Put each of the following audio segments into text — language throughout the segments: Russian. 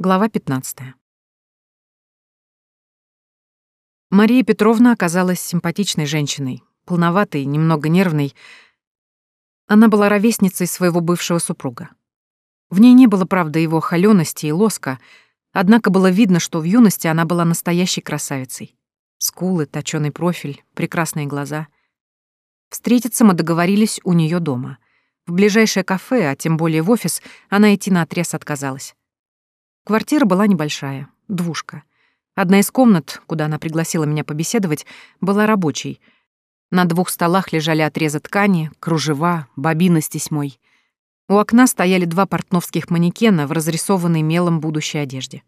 Глава 15. Мария Петровна оказалась симпатичной женщиной, полноватой, немного нервной. Она была ровесницей своего бывшего супруга. В ней не было, правда, его холёности и лоска, однако было видно, что в юности она была настоящей красавицей. Скулы, точёный профиль, прекрасные глаза. Встретиться мы договорились у неё дома. В ближайшее кафе, а тем более в офис, она идти наотрез отказалась. Квартира была небольшая, двушка. Одна из комнат, куда она пригласила меня побеседовать, была рабочей. На двух столах лежали отрезы ткани, кружева, бобины с тесьмой. У окна стояли два портновских манекена в разрисованной мелом будущей одежде.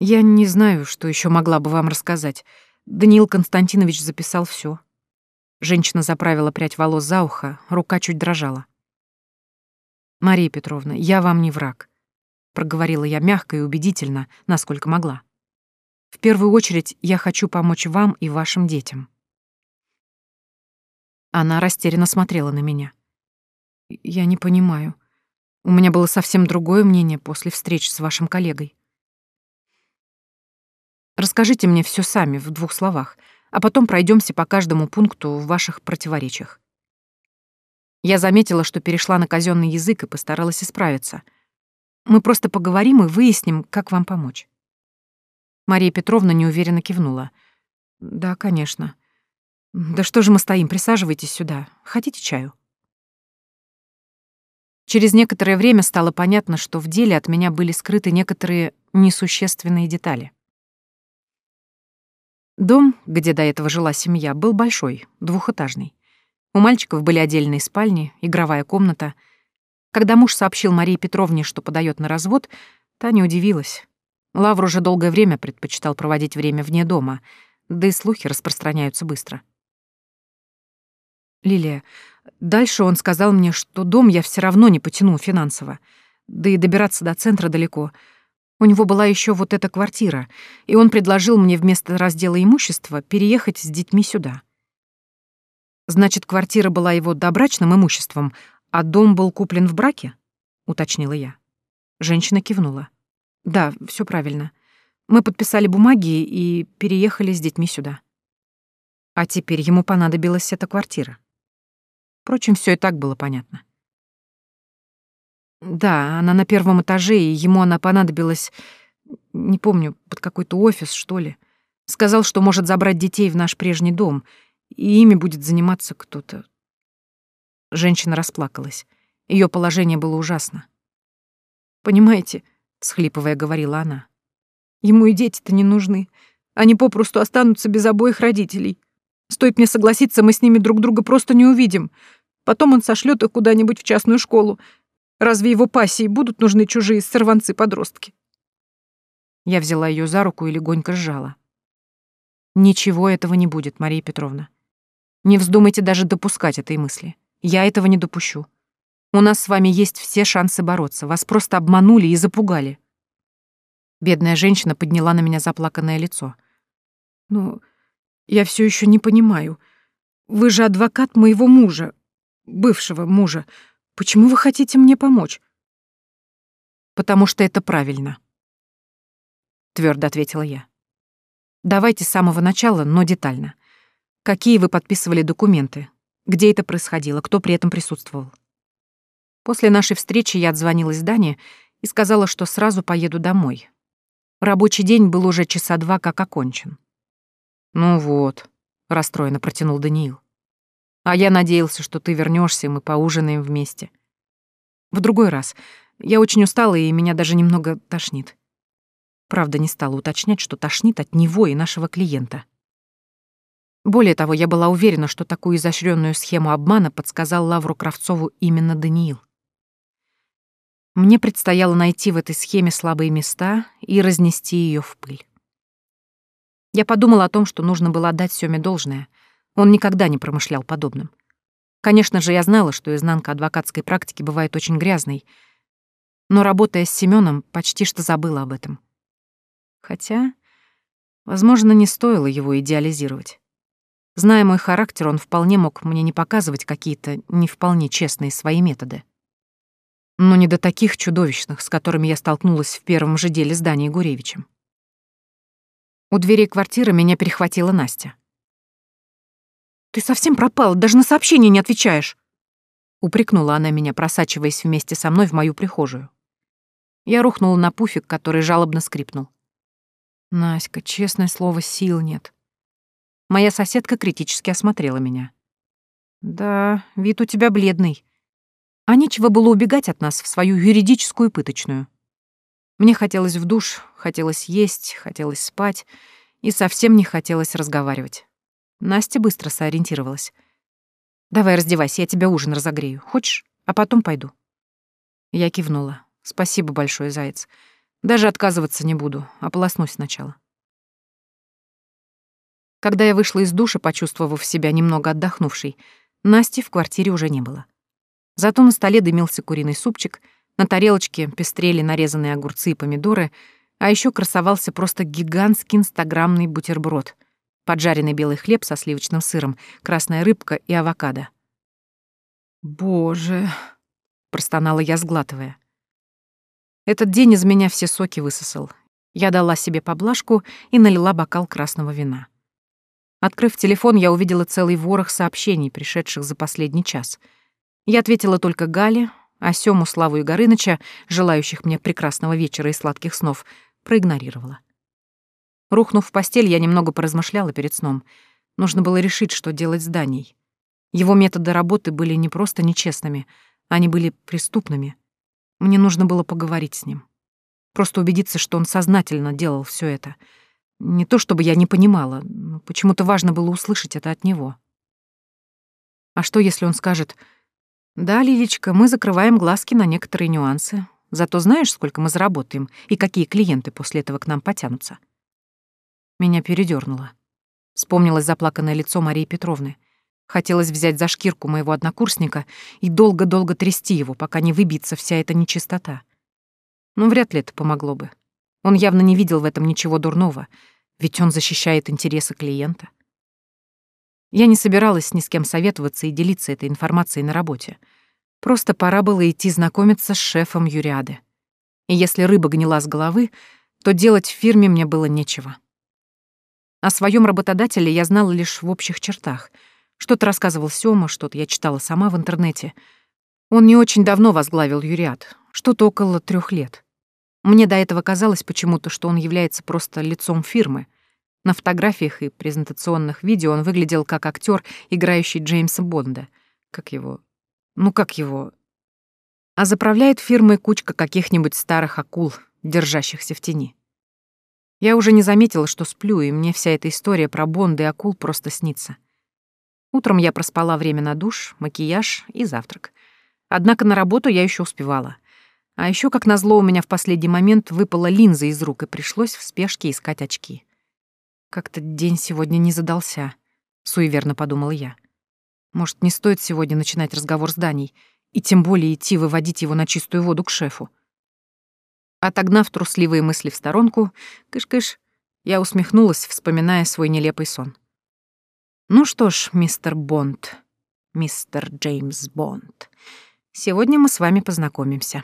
Я не знаю, что еще могла бы вам рассказать. Даниил Константинович записал все. Женщина заправила прядь волос за ухо, рука чуть дрожала. «Мария Петровна, я вам не враг», — проговорила я мягко и убедительно, насколько могла. «В первую очередь я хочу помочь вам и вашим детям». Она растерянно смотрела на меня. «Я не понимаю. У меня было совсем другое мнение после встреч с вашим коллегой. Расскажите мне все сами в двух словах, а потом пройдемся по каждому пункту в ваших противоречиях. Я заметила, что перешла на казенный язык и постаралась исправиться. Мы просто поговорим и выясним, как вам помочь. Мария Петровна неуверенно кивнула. Да, конечно. Да что же мы стоим, присаживайтесь сюда. Хотите чаю? Через некоторое время стало понятно, что в деле от меня были скрыты некоторые несущественные детали. Дом, где до этого жила семья, был большой, двухэтажный. У мальчиков были отдельные спальни, игровая комната. Когда муж сообщил Марии Петровне, что подает на развод, та не удивилась. Лавр уже долгое время предпочитал проводить время вне дома, да и слухи распространяются быстро. Лилия, дальше он сказал мне, что дом я все равно не потяну финансово, да и добираться до центра далеко. У него была еще вот эта квартира, и он предложил мне вместо раздела имущества переехать с детьми сюда. Значит, квартира была его добрачным имуществом, а дом был куплен в браке? уточнила я. Женщина кивнула. Да, все правильно. Мы подписали бумаги и переехали с детьми сюда. А теперь ему понадобилась эта квартира. Впрочем, все и так было понятно. Да, она на первом этаже, и ему она понадобилась, не помню, под какой-то офис, что ли. Сказал, что может забрать детей в наш прежний дом — и ими будет заниматься кто-то. Женщина расплакалась. Ее положение было ужасно. «Понимаете», — схлипывая, говорила она, — «ему и дети-то не нужны. Они попросту останутся без обоих родителей. Стоит мне согласиться, мы с ними друг друга просто не увидим. Потом он сошлет их куда-нибудь в частную школу. Разве его пассии будут нужны чужие сорванцы-подростки?» Я взяла ее за руку и легонько сжала. «Ничего этого не будет, Мария Петровна. Не вздумайте даже допускать этой мысли. Я этого не допущу. У нас с вами есть все шансы бороться. Вас просто обманули и запугали. Бедная женщина подняла на меня заплаканное лицо. Ну, я все еще не понимаю. Вы же адвокат моего мужа, бывшего мужа. Почему вы хотите мне помочь? Потому что это правильно. Твердо ответила я. Давайте с самого начала, но детально. Какие вы подписывали документы? Где это происходило? Кто при этом присутствовал? После нашей встречи я отзвонилась Дане и сказала, что сразу поеду домой. Рабочий день был уже часа два как окончен. «Ну вот», — расстроенно протянул Даниил. «А я надеялся, что ты вернешься, и мы поужинаем вместе. В другой раз. Я очень устала, и меня даже немного тошнит». Правда, не стала уточнять, что тошнит от него и нашего клиента. Более того, я была уверена, что такую изощренную схему обмана подсказал Лавру Кравцову именно Даниил. Мне предстояло найти в этой схеме слабые места и разнести ее в пыль. Я подумала о том, что нужно было отдать Сёме должное. Он никогда не промышлял подобным. Конечно же, я знала, что изнанка адвокатской практики бывает очень грязной, но, работая с Семеном, почти что забыла об этом. Хотя, возможно, не стоило его идеализировать. Зная мой характер, он вполне мог мне не показывать какие-то не вполне честные свои методы. Но не до таких чудовищных, с которыми я столкнулась в первом же деле здания Гуревичем. У дверей квартиры меня перехватила Настя. «Ты совсем пропал, даже на сообщение не отвечаешь!» Упрекнула она меня, просачиваясь вместе со мной в мою прихожую. Я рухнула на пуфик, который жалобно скрипнул. «Наська, честное слово, сил нет». Моя соседка критически осмотрела меня. «Да, вид у тебя бледный. А нечего было убегать от нас в свою юридическую пыточную. Мне хотелось в душ, хотелось есть, хотелось спать, и совсем не хотелось разговаривать. Настя быстро сориентировалась. «Давай раздевайся, я тебе ужин разогрею. Хочешь? А потом пойду». Я кивнула. «Спасибо большое, Заяц. Даже отказываться не буду, ополоснусь сначала». Когда я вышла из душа, почувствовав себя немного отдохнувшей, Насти в квартире уже не было. Зато на столе дымился куриный супчик, на тарелочке пестрели нарезанные огурцы и помидоры, а еще красовался просто гигантский инстаграмный бутерброд, поджаренный белый хлеб со сливочным сыром, красная рыбка и авокадо. «Боже!» — простонала я, сглатывая. Этот день из меня все соки высосал. Я дала себе поблажку и налила бокал красного вина. Открыв телефон, я увидела целый ворох сообщений, пришедших за последний час. Я ответила только Гале, а Сёму, Славу и Горыныча, желающих мне прекрасного вечера и сладких снов, проигнорировала. Рухнув в постель, я немного поразмышляла перед сном. Нужно было решить, что делать с Даней. Его методы работы были не просто нечестными, они были преступными. Мне нужно было поговорить с ним. Просто убедиться, что он сознательно делал все это — не то чтобы я не понимала, но почему-то важно было услышать это от него. А что, если он скажет, «Да, Лилечка, мы закрываем глазки на некоторые нюансы, зато знаешь, сколько мы заработаем и какие клиенты после этого к нам потянутся?» Меня передёрнуло. Вспомнилось заплаканное лицо Марии Петровны. Хотелось взять за шкирку моего однокурсника и долго-долго трясти его, пока не выбьется вся эта нечистота. Но вряд ли это помогло бы. Он явно не видел в этом ничего дурного, ведь он защищает интересы клиента. Я не собиралась ни с кем советоваться и делиться этой информацией на работе. Просто пора было идти знакомиться с шефом Юриады. И если рыба гнила с головы, то делать в фирме мне было нечего. О своем работодателе я знала лишь в общих чертах. Что-то рассказывал Сёма, что-то я читала сама в интернете. Он не очень давно возглавил Юриад, что-то около трех лет. Мне до этого казалось почему-то, что он является просто лицом фирмы. На фотографиях и презентационных видео он выглядел как актер, играющий Джеймса Бонда. Как его... Ну как его... А заправляет фирмой кучка каких-нибудь старых акул, держащихся в тени. Я уже не заметила, что сплю, и мне вся эта история про Бонда и акул просто снится. Утром я проспала время на душ, макияж и завтрак. Однако на работу я еще успевала — а еще, как назло, у меня в последний момент выпала линза из рук, и пришлось в спешке искать очки. Как-то день сегодня не задался, суеверно подумала я. Может, не стоит сегодня начинать разговор с Даней, и тем более идти выводить его на чистую воду к шефу. Отогнав трусливые мысли в сторонку, кыш-кыш, я усмехнулась, вспоминая свой нелепый сон. Ну что ж, мистер Бонд, мистер Джеймс Бонд, сегодня мы с вами познакомимся.